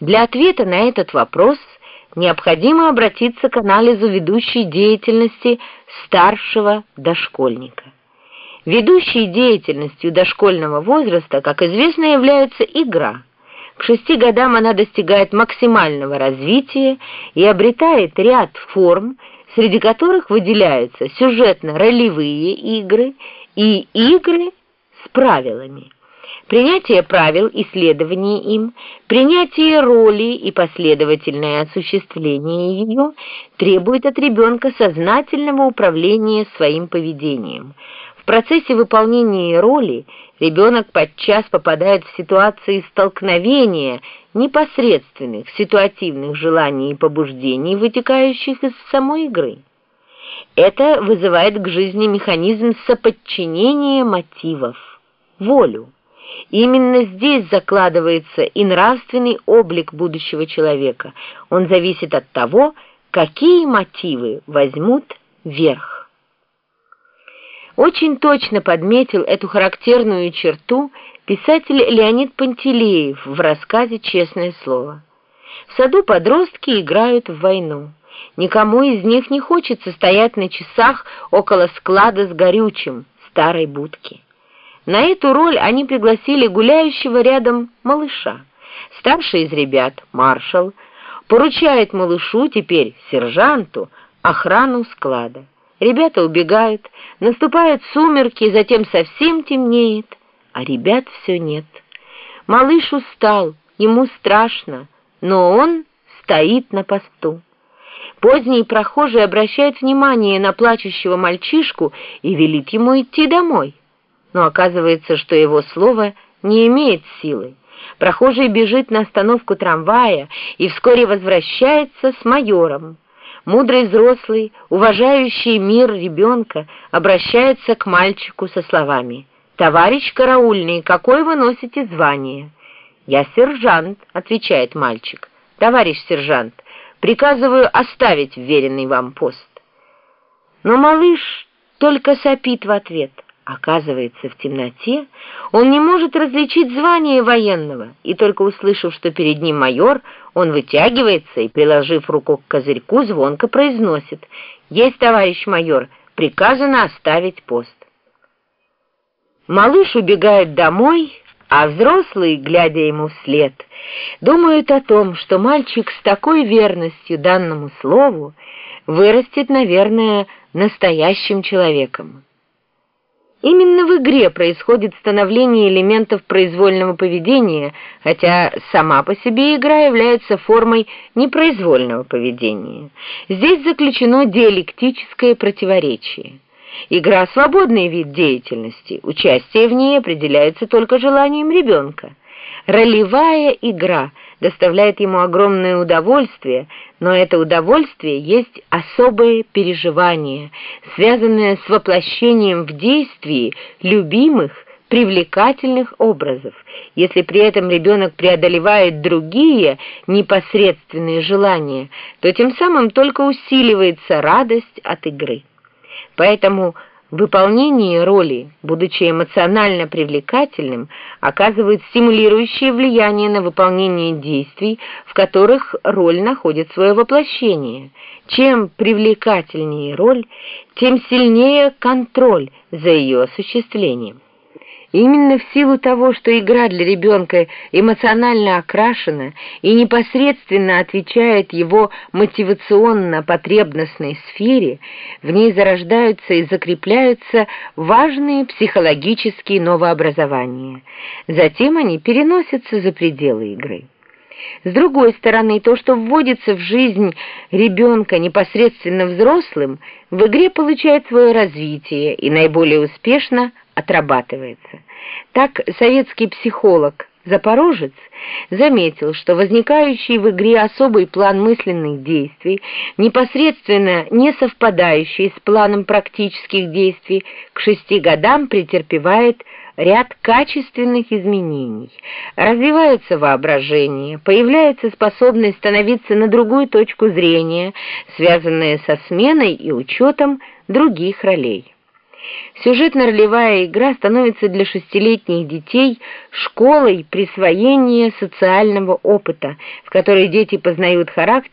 Для ответа на этот вопрос необходимо обратиться к анализу ведущей деятельности старшего дошкольника. Ведущей деятельностью дошкольного возраста, как известно, является игра. К шести годам она достигает максимального развития и обретает ряд форм, среди которых выделяются сюжетно-ролевые игры и игры с правилами принятие правил и следование им, принятие роли и последовательное осуществление ее требует от ребенка сознательного управления своим поведением. В процессе выполнения роли ребенок подчас попадает в ситуации столкновения непосредственных ситуативных желаний и побуждений, вытекающих из самой игры. Это вызывает к жизни механизм соподчинения мотивов, волю. Именно здесь закладывается и нравственный облик будущего человека. Он зависит от того, какие мотивы возьмут верх. Очень точно подметил эту характерную черту писатель Леонид Пантелеев в рассказе «Честное слово». В саду подростки играют в войну. Никому из них не хочется стоять на часах около склада с горючим, старой будки. На эту роль они пригласили гуляющего рядом малыша. Старший из ребят, маршал, поручает малышу, теперь сержанту, охрану склада. Ребята убегают, наступают сумерки, затем совсем темнеет, а ребят все нет. Малыш устал, ему страшно, но он стоит на посту. Поздний прохожий обращает внимание на плачущего мальчишку и велит ему идти домой но оказывается, что его слово не имеет силы. Прохожий бежит на остановку трамвая и вскоре возвращается с майором. Мудрый взрослый, уважающий мир ребенка, обращается к мальчику со словами «Товарищ караульный, какое вы носите звание?» «Я сержант», — отвечает мальчик. «Товарищ сержант, приказываю оставить вверенный вам пост». Но малыш только сопит в ответ — Оказывается, в темноте он не может различить звание военного, и только услышав, что перед ним майор, он вытягивается и, приложив руку к козырьку, звонко произносит «Есть, товарищ майор, приказано оставить пост». Малыш убегает домой, а взрослые, глядя ему вслед, думают о том, что мальчик с такой верностью данному слову вырастет, наверное, настоящим человеком. Именно в игре происходит становление элементов произвольного поведения, хотя сама по себе игра является формой непроизвольного поведения. Здесь заключено диалектическое противоречие. Игра – свободный вид деятельности, участие в ней определяется только желанием ребенка. Ролевая игра доставляет ему огромное удовольствие, но это удовольствие есть особое переживание, связанное с воплощением в действии любимых, привлекательных образов. Если при этом ребенок преодолевает другие непосредственные желания, то тем самым только усиливается радость от игры. Поэтому Выполнение роли, будучи эмоционально привлекательным, оказывает стимулирующее влияние на выполнение действий, в которых роль находит свое воплощение. Чем привлекательнее роль, тем сильнее контроль за ее осуществлением. Именно в силу того, что игра для ребенка эмоционально окрашена и непосредственно отвечает его мотивационно-потребностной сфере, в ней зарождаются и закрепляются важные психологические новообразования. Затем они переносятся за пределы игры. С другой стороны, то, что вводится в жизнь ребенка непосредственно взрослым, в игре получает свое развитие и наиболее успешно отрабатывается. Так советский психолог Запорожец заметил, что возникающий в игре особый план мысленных действий, непосредственно не совпадающий с планом практических действий, к шести годам претерпевает ряд качественных изменений. Развивается воображение, появляется способность становиться на другую точку зрения, связанная со сменой и учетом других ролей. Сюжетно-ролевая игра становится для шестилетних детей школой присвоения социального опыта, в которой дети познают характер